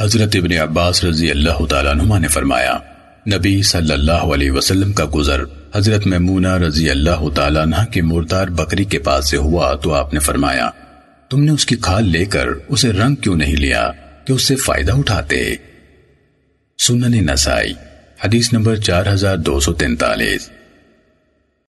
حضرت ابن عباس رضی اللہ تعالیٰ عنہ نے فرمایا، نبی صلی اللہ علیہ وسلم کا گزر حضرت میمونہ رضی اللہ تعالیٰ عنہ کی مردار بکری کے پاس سے ہوا تو آپ نے فرمایا، تم نے اس کی کھال لے کر اسے رنگ کیوں نہیں لیا کہ اس سے فائدہ اٹھاتے؟ سنن نسائی، حدیث نمبر چار ہزار دو سو تینتالیس۔